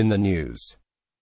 in the news.